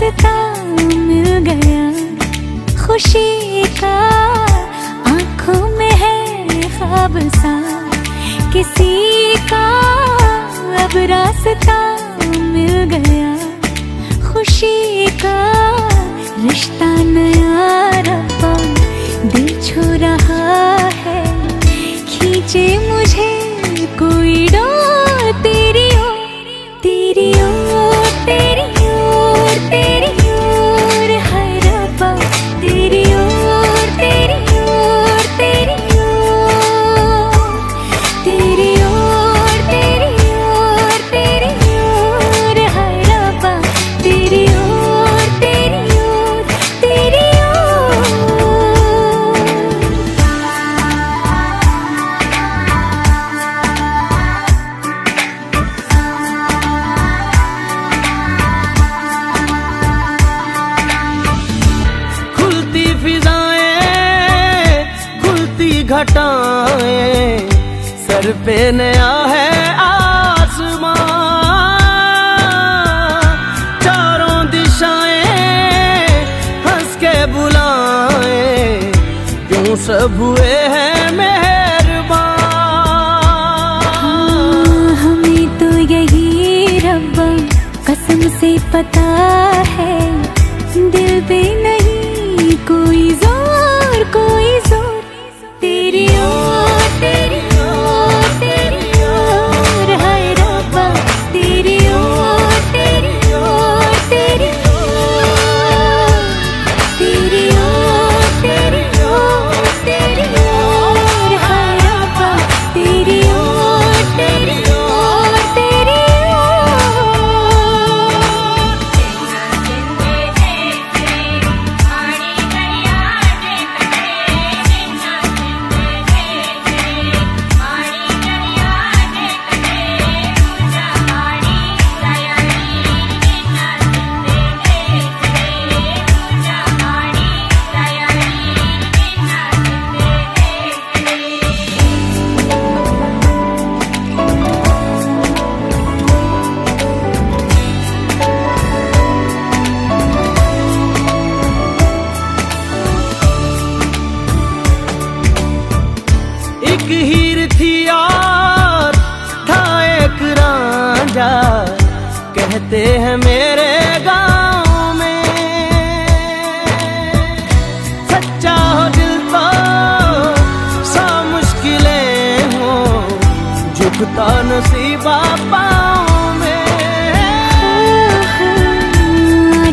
रास्ता मिल गया। खुशी का आँखों में है ख्वाब सा किसी का अब रास्ता मिल गया। खुशी का रिश्ता नया रब्बा दिल छू रहा है। खींचे मुझे कोई डोर घटाएँ। सर पे नया है आसमां चारों दिशाएँ हंस के बुलाएँ। क्यों सब हुए हैं हमें तो यही कसम से पता है। दिल पे कहते हैं मेरे गाँव में। सच्चा हो दिल तो सा मुश्किलें हो, झुकता नसीबा में।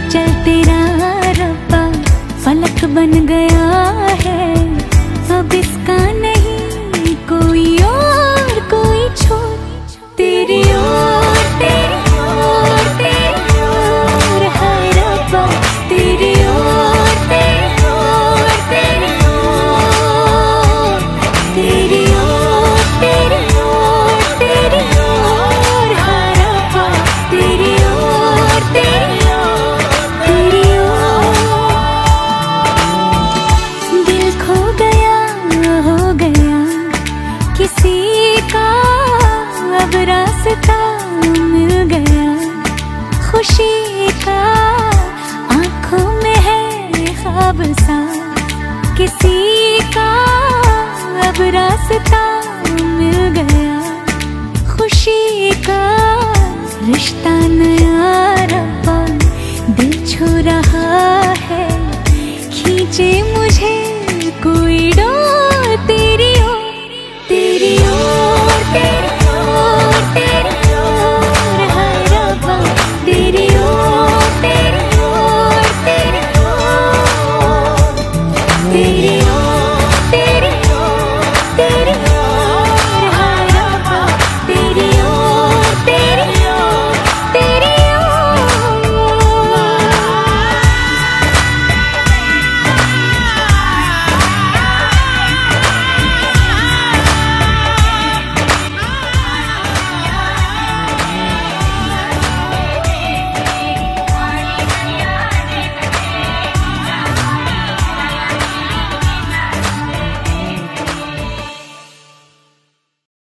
चल तेरा फलक बन गया है, अब इसका रास्ता मिल गया, खुशी का रिश्ता नया रब्बा दिल छू रहा है, खींचे मुझे कोई